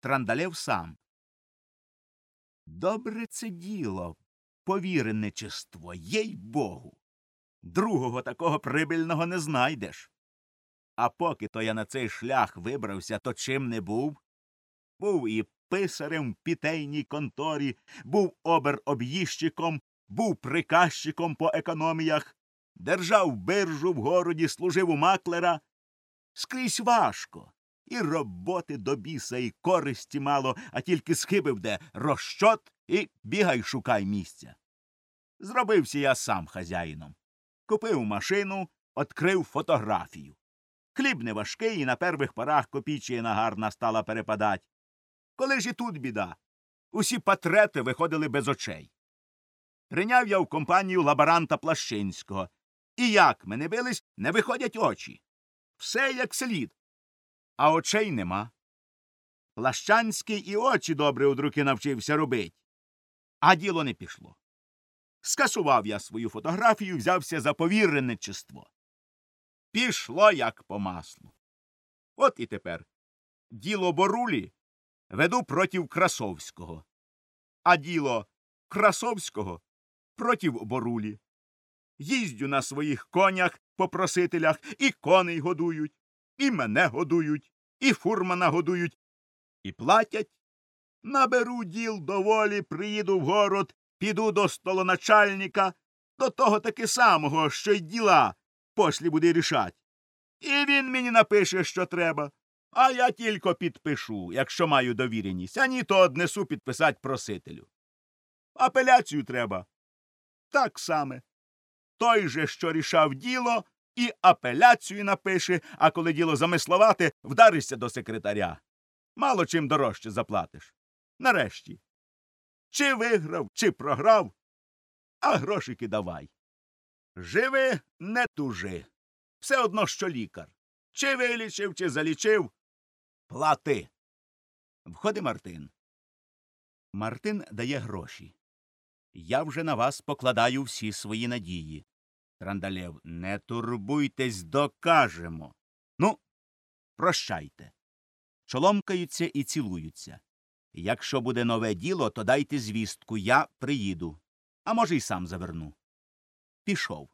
Трандалев сам. Добре це діло, повіреничество, їй богу. Другого такого прибильного не знайдеш. А поки то я на цей шлях вибрався, то чим не був? Був і писарем в пітейній конторі, був обер-об'їжчиком, був приказчиком по економіях, держав биржу в городі, служив у маклера. Скрізь важко. І роботи до біса, і користі мало, а тільки схибив де розчот і бігай шукай місця. Зробився я сам хазяїном. Купив машину, відкрив фотографію. Хліб не важкий, і на первих порах копійчина гарна стала перепадать. Коли ж і тут біда? Усі патрети виходили без очей. Прийняв я в компанію лаборанта Плащинського. І як мене бились, не виходять очі. Все як слід. А очей нема. Плащанський і очі добре од руки навчився робить. А діло не пішло. Скасував я свою фотографію, взявся за повіреничество. Пішло як по маслу. От і тепер діло Борулі веду проти Красовського, а діло Красовського проти Борулі. Їздю на своїх конях по просителях, і коней годують, і мене годують, і фурмана годують, і платять. Наберу діл доволі, приїду в город, піду до столоначальника, до того таки самого, що й діла послі буде рішать. І він мені напише, що треба. А я тільки підпишу, якщо маю довіреність, а ні, то однесу підписать просителю. Апеляцію треба. Так саме. Той же, що рішав діло, і апеляцію напише, а коли діло замисловати, вдаришся до секретаря. Мало чим дорожче заплатиш. Нарешті. Чи виграв, чи програв, а грошики давай. Живи, не тужи. Все одно, що лікар. Чи вилічив, чи залічив, плати. Входить Мартин. Мартин дає гроші. Я вже на вас покладаю всі свої надії. Трандалєв, не турбуйтесь, докажемо. Ну, прощайте. Чоломкаються і цілуються. Якщо буде нове діло, то дайте звістку, я приїду. А може, й сам заверну. Пішов.